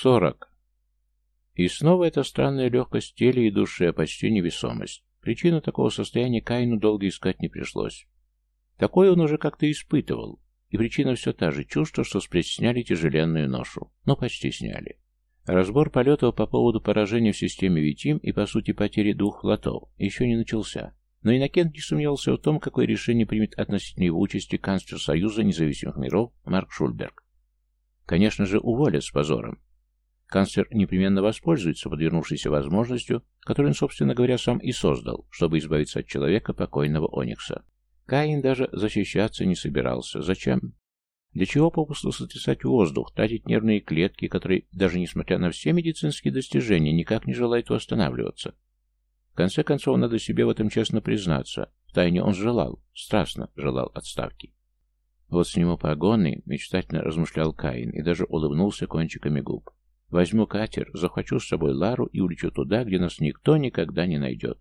Сорок. И снова эта странная легкость в теле и душе, почти невесомость. Причину такого состояния Каину долго искать не пришлось. Такое он уже как-то испытывал. И причина все та же, чувство, что с сняли тяжеленную ношу. Но почти сняли. Разбор полетов по поводу поражения в системе Витим и, по сути, потери двух флотов еще не начался. Но Иннокент не сомневался в том, какое решение примет относительно его участи канцлер Союза независимых миров Марк Шульберг. Конечно же, уволят с позором. Канцлер непременно воспользуется подвернувшейся возможностью, которую он, собственно говоря, сам и создал, чтобы избавиться от человека покойного Оникса. Каин даже защищаться не собирался. Зачем? Для чего попусту сотрясать воздух, тратить нервные клетки, которые, даже несмотря на все медицинские достижения, никак не желают восстанавливаться? В конце концов, надо себе в этом честно признаться. Втайне он желал, страстно желал отставки. Вот сниму погоны, мечтательно размышлял Каин и даже улыбнулся кончиками губ. Возьму катер, захвачу с собой Лару и улечу туда, где нас никто никогда не найдет.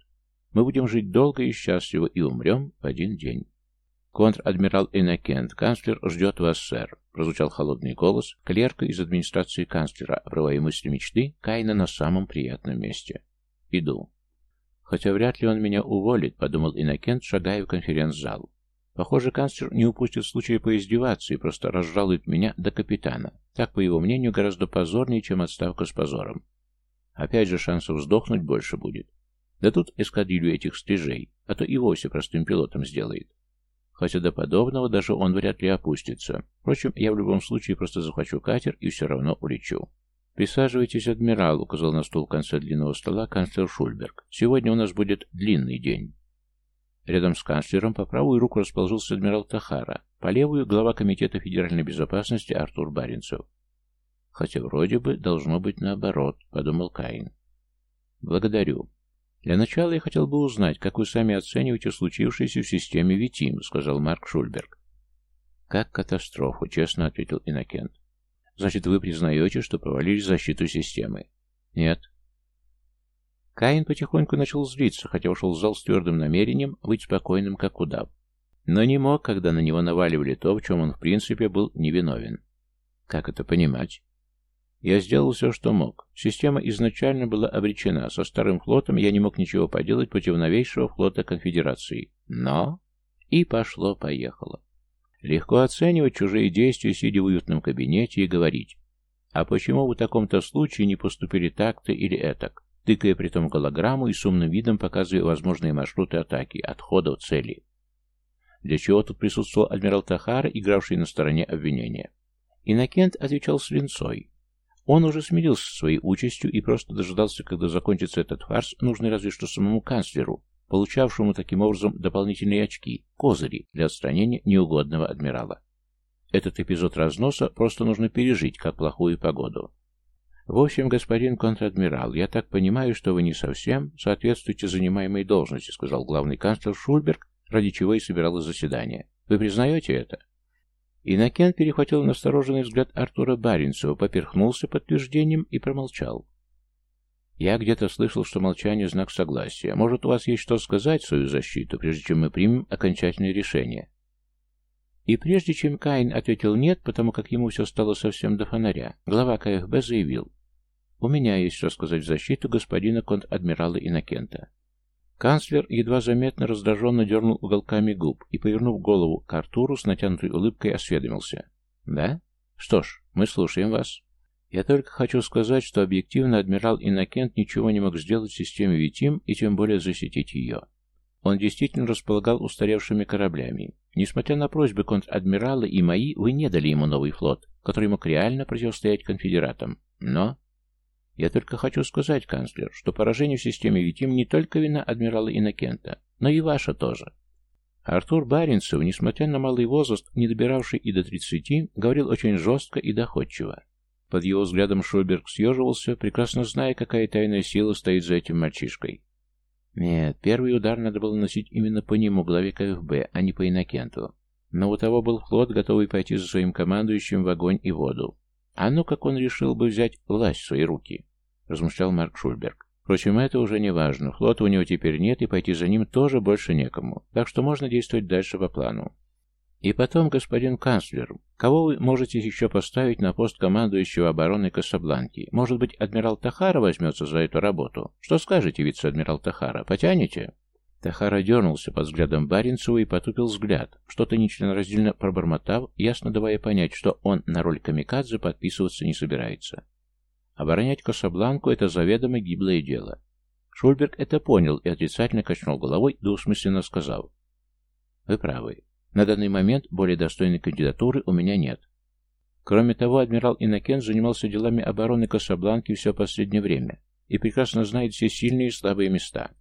Мы будем жить долго и счастливо и умрем в один день. «Контр-адмирал Иннокент, канцлер ждет вас, сэр», — прозвучал холодный голос клерка из администрации канцлера, обрывая мысли мечты Кайна на самом приятном месте. «Иду». «Хотя вряд ли он меня уволит», — подумал Иннокент, шагая в конференц-зал. «Похоже, канцлер не упустит случая поиздеваться и просто разжалует меня до капитана. Так, по его мнению, гораздо позорнее, чем отставка с позором. Опять же, шансов вздохнуть больше будет. Да тут эскадрилью этих стрижей, а то и вовсе простым пилотом сделает. Хотя до подобного даже он вряд ли опустится. Впрочем, я в любом случае просто захвачу катер и все равно улечу. «Присаживайтесь, адмирал», — указал на стул в конце длинного стола канцлер Шульберг. «Сегодня у нас будет длинный день». Рядом с канцлером по правую руку расположился адмирал Тахара, по левую — глава Комитета федеральной безопасности Артур Баринцев. «Хотя вроде бы должно быть наоборот», — подумал Каин. «Благодарю. «Для начала я хотел бы узнать, как вы сами оцениваете случившееся в системе Витим», — сказал Марк Шульберг. «Как катастрофу», — честно ответил Иннокент. «Значит, вы признаете, что провалили защиту системы?» «Нет». Каин потихоньку начал злиться, хотя ушел в зал с твердым намерением быть спокойным, как удав. Но не мог, когда на него наваливали то, в чем он в принципе был невиновен. Как это понимать? Я сделал все, что мог. Система изначально была обречена. Со старым флотом я не мог ничего поделать против новейшего флота Конфедерации. Но... И пошло-поехало. Легко оценивать чужие действия, сидя в уютном кабинете, и говорить. А почему в таком-то случае не поступили так-то или этак? Тыкая при том голограмму и с умным видом показывая возможные маршруты атаки, отходов цели. Для чего тут присутствовал адмирал Тахара, игравший на стороне обвинения? Иннокент отвечал с линцой. Он уже смирился со своей участью и просто дожидался, когда закончится этот фарс, нужный разве что самому канцлеру, получавшему таким образом дополнительные очки, козыри для отстранения неугодного адмирала. Этот эпизод разноса просто нужно пережить, как плохую погоду. В общем, господин контр-адмирал, я так понимаю, что вы не совсем соответствуете занимаемой должности, сказал главный канцлер Шульберг, ради чего и собиралось заседание. Вы признаете это? Иннокен перехватил настороженный взгляд Артура Баринцева, поперхнулся подтверждением и промолчал. «Я где-то слышал, что молчание — знак согласия. Может, у вас есть что сказать в свою защиту, прежде чем мы примем окончательное решение?» И прежде чем Каин ответил «нет», потому как ему все стало совсем до фонаря, глава КФБ заявил «У меня есть что сказать в защиту господина конт-адмирала Иннокента. Канцлер едва заметно раздраженно дернул уголками губ и, повернув голову к Артуру, с натянутой улыбкой осведомился. «Да? Что ж, мы слушаем вас». «Я только хочу сказать, что объективно адмирал Иннокент ничего не мог сделать в системе Витим и тем более защитить ее. Он действительно располагал устаревшими кораблями. Несмотря на просьбы контр-адмирала и мои, вы не дали ему новый флот, который мог реально противостоять конфедератам. Но я только хочу сказать, канцлер, что поражение в системе Витим не только вина адмирала Иннокента, но и ваша тоже. Артур Баринцев, несмотря на малый возраст, не добиравший и до тридцати, говорил очень жестко и доходчиво. Под его взглядом Шульберг съеживался, прекрасно зная, какая тайная сила стоит за этим мальчишкой. Нет, первый удар надо было носить именно по нему, главе КФБ, а не по Иннокенту. Но у того был флот, готовый пойти за своим командующим в огонь и воду. А ну, как он решил бы взять власть в свои руки, размышлял Марк Шульберг. Впрочем, это уже не важно. Флота у него теперь нет, и пойти за ним тоже больше некому. Так что можно действовать дальше по плану. И потом, господин канцлер, кого вы можете еще поставить на пост командующего обороны Касабланки? Может быть, адмирал Тахара возьмется за эту работу? Что скажете, вице-адмирал Тахара? Потянете?» Тахара дернулся под взглядом Баренцева и потупил взгляд, что-то нечленораздельно пробормотав, ясно давая понять, что он на роль камикадзе подписываться не собирается. Оборонять Касабланку — это заведомо гиблое дело. Шульберг это понял и отрицательно качнул головой, двусмысленно сказав. «Вы правы. На данный момент более достойной кандидатуры у меня нет. Кроме того, адмирал Иннокен занимался делами обороны Касабланки все последнее время и прекрасно знает все сильные и слабые места.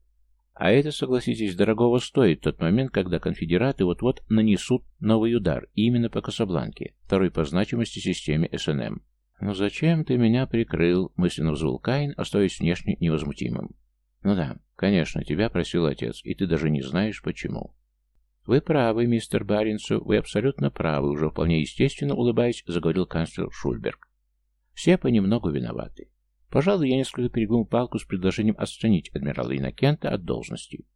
А это, согласитесь, дорогого стоит тот момент, когда конфедераты вот-вот нанесут новый удар, именно по Касабланке, второй по значимости системе СНМ. «Ну зачем ты меня прикрыл?» — мысленно взвыл Каин, оставаясь внешне невозмутимым. «Ну да, конечно, тебя просил отец, и ты даже не знаешь, почему». «Вы правы, мистер Баринсу, вы абсолютно правы», уже вполне естественно, улыбаясь, заговорил канцлер Шульберг. «Все понемногу виноваты. Пожалуй, я несколько перегнул палку с предложением отстранить адмирала Иннокента от должности.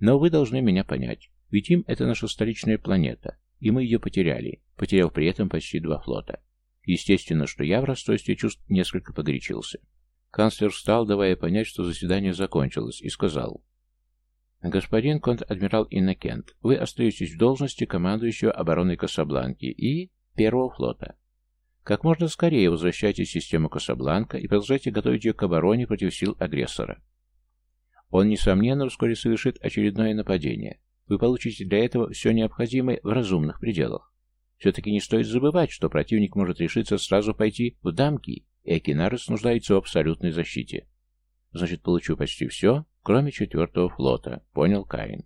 Но вы должны меня понять, ведь им это наша столичная планета, и мы ее потеряли, потеряв при этом почти два флота. Естественно, что я в расстройстве чувств несколько погорячился. Канцлер встал, давая понять, что заседание закончилось, и сказал, «Господин контр-адмирал Иннокент, вы остаетесь в должности командующего обороной Касабланки и Первого флота. Как можно скорее возвращайтесь в систему Касабланка и продолжайте готовить ее к обороне против сил агрессора. Он, несомненно, вскоре совершит очередное нападение. Вы получите для этого все необходимое в разумных пределах. Все-таки не стоит забывать, что противник может решиться сразу пойти в дамки, и Акинарес нуждается в абсолютной защите. Значит, получу почти все, кроме четвертого флота, понял Каин.